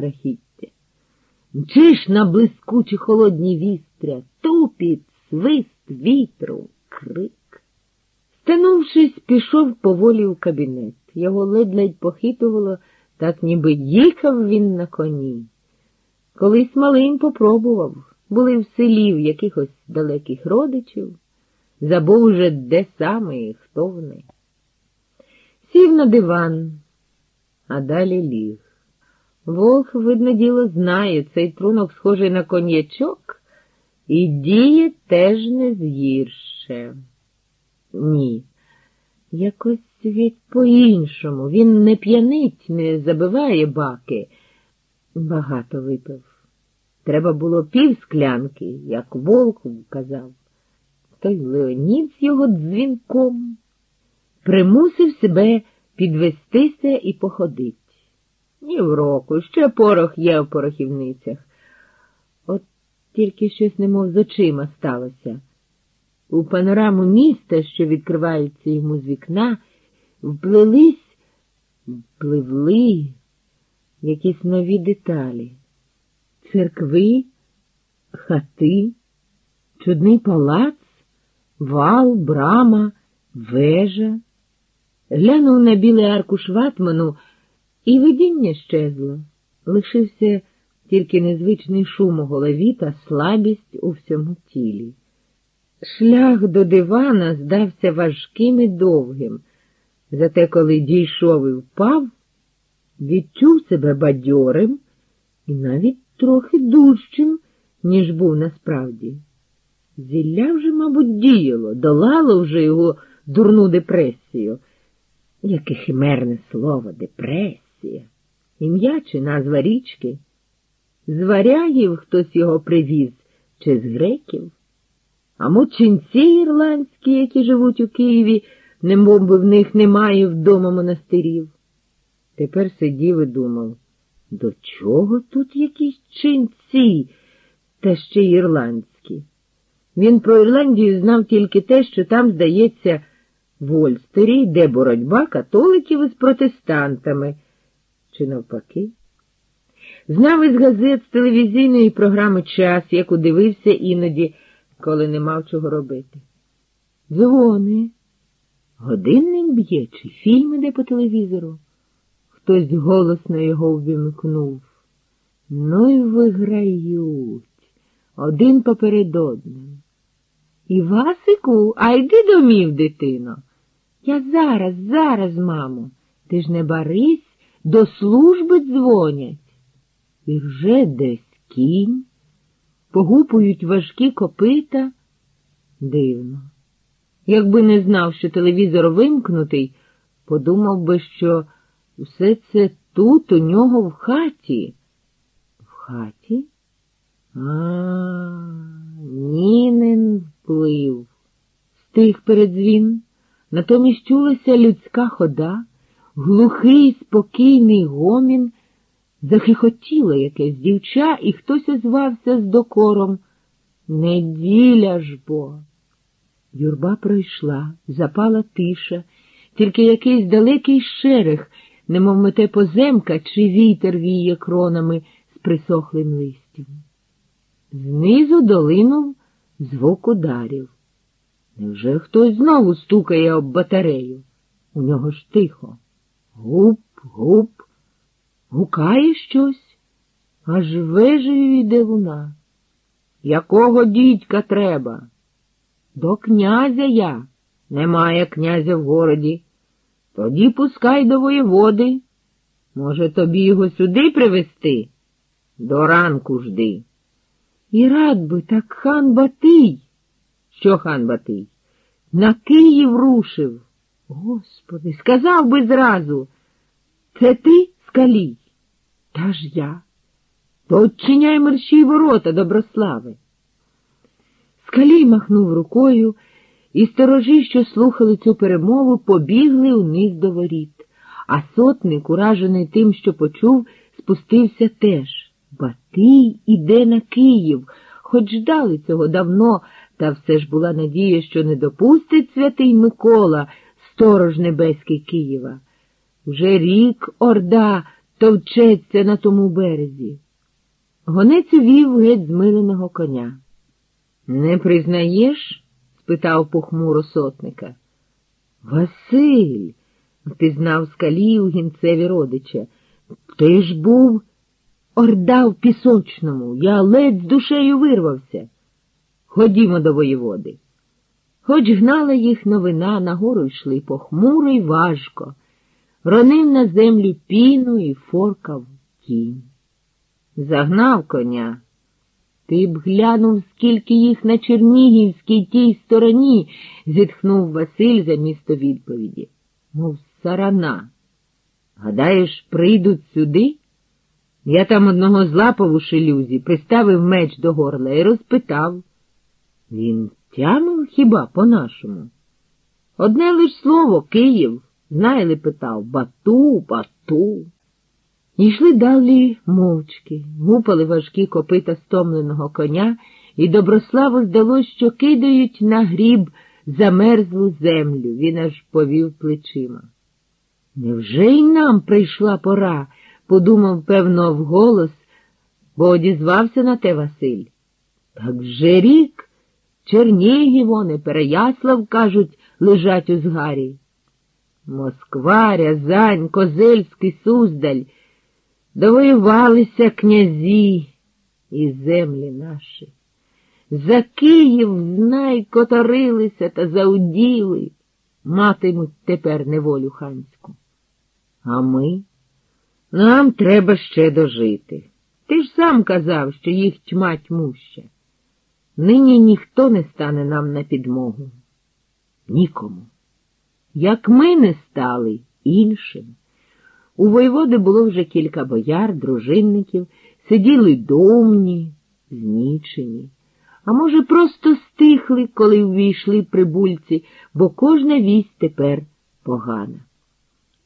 страхіття. Мчиш на блискучі холодні вістря, тупіт, свист вітру, крик. Стенувшись, пішов поволі у кабінет. Його ледь-ледь похитувало, так ніби їхав він на коні. Колись малим попробував, були в селі в якихось далеких родичів, забув уже, де саме і хто вони. Сів на диван, а далі ліг. Волх, видно діло, знає, цей трунок схожий на коньячок і діє теж не згірше. Ні. Якось від по-іншому. Він не п'янить, не забиває баки. Багато випив. Треба було пів склянки, як волк казав. Той Леонід з його дзвінком примусив себе підвестися і походить. Ні в року, ще порох є в порохівницях. От тільки щось немов з очима сталося. У панораму міста, що відкривається йому з вікна, вплились, впливли якісь нові деталі. Церкви, хати, чудний палац, вал, брама, вежа. Глянув на білий аркуш ватману, і видіння щезло. Лишився тільки незвичний шум у голові та слабість у всьому тілі. Шлях до дивана здався важким і довгим, зате коли дійшов і впав, відчув себе бадьорим і навіть трохи дужчим, ніж був насправді. Зілля вже, мабуть, діяло, долало вже його дурну депресію. Яке химерне слово депресія, ім'я чи назва річки. З варягів хтось його привіз, чи з греків. А мученці ірландські, які живуть у Києві, немов в них немає вдома монастирів. Тепер сидів і думав, до чого тут якісь ченці, та ще й ірландські? Він про Ірландію знав тільки те, що там, здається, в Ольстері йде боротьба католиків із протестантами, чи навпаки. Знав із газет з телевізійної програми час, яку дивився іноді коли не мав чого робити. Дзвони. Годинник б'є, чи фільм іде по телевізору. Хтось голосно його ввімкнув. Ну й виграють один поперед одним. Івасику, а йди домів, дитино. Я зараз, зараз, мамо. Ти ж не барись, до служби дзвонять. І вже десь кінь погупують важкі копита. Дивно. Якби не знав, що телевізор вимкнутий, подумав би, що все це тут у нього в хаті. В хаті? А, Нінин вплив. Стих передзвін, натомість чулася людська хода, глухий, спокійний гомін захихотіло якесь дівча, і хтось озвався з докором. Неділя ж бо. Юрба пройшла, запала тиша, тільки якийсь далекий шерех, немов мете поземка, чи вітер віє кронами з присохлим листям. Знизу долинув звук ударів. Невже хтось знову стукає об батарею? У нього ж тихо. Гуп, гуп. Гукає щось, аж вежею йде луна. Якого дідька треба? До князя я. Немає князя в городі. Тоді пускай до воєводи. Може, тобі його сюди привезти? До ранку жди. І рад би так хан Батий. Що хан Батий? На Київ рушив. Господи, сказав би зразу. Це ти, скалій? Та ж я. То odчиняй мерщій ворота, Доброслави. Скалій махнув рукою, і сторожі, що слухали цю перемову, побігли униз до воріт, а сотник, уражений тим, що почув, спустився теж. Батий іде на Київ, хоч ждали цього давно, та все ж була надія, що не допустить святий Микола, сторож небеський Києва. Вже рік орда товчеться на тому березі. Гонець увів геть змиленого коня. Не признаєш? спитав похмуро сотника. Василь, впізнав скалію гінцеві родича. Ти ж був орда в пісочному, я ледь з душею вирвався. Ходімо до воєводи. Хоч гнала їх новина, нагору йшли похмуро й важко, ронив на землю піну і форкав кінь. Загнав коня. Ти б глянув, скільки їх на Чернігівській тій стороні, зітхнув Василь за місто відповіді. Мов сарана. Гадаєш, прийдуть сюди? Я там одного злапав у шелюзі, приставив меч до горла і розпитав. Він тямив хіба по-нашому? Одне лиш слово Київ, знає питав Бату, бату. Йшли далі мовчки, гупали важкі копита стомленого коня, і Доброславу здалось, що кидають на гріб замерзлу землю. Він аж повів плечима. Невже й нам прийшла пора? подумав, певно, вголос, бо одізвався на те Василь. Так вже рік Чернігів вони, Переяслав, кажуть, лежать у згарі. Москва, Рязань, Козельський, Суздаль, довоювалися князі і землі наші. За Київ знай которилися та зауділи, матимуть тепер неволю ханську. А ми? Нам треба ще дожити. Ти ж сам казав, що їх тьма тьмуща. Нині ніхто не стане нам на підмогу. Нікому. Як ми не стали іншим. У воєводи було вже кілька бояр, дружинників, сиділи домні, знічені, а може, просто стихли, коли ввійшли прибульці, бо кожна вість тепер погана.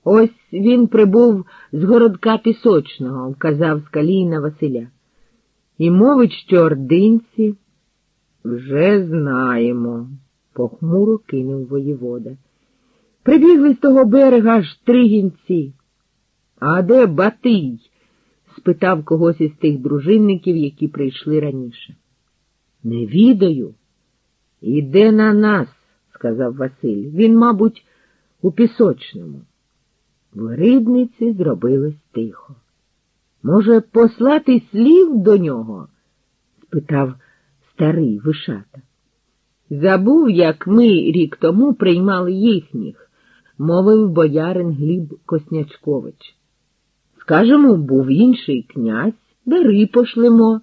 Ось він прибув з городка пісочного, вказав скалій на Василя. І мовить, що ординці вже знаємо, похмуро кинув воєвода. Прибігли з того берега аж три гінці. А де Батий? спитав когось із тих дружинників, які прийшли раніше. Не відаю. Іде на нас, сказав Василь. Він, мабуть, у пісочному. В рибниці зробилось тихо. Може, послати слів до нього? спитав старий вишата. Забув, як ми рік тому приймали їхніх, мовив боярин Гліб Коснячкович. Скажемо, був інший князь, бери пошлемо.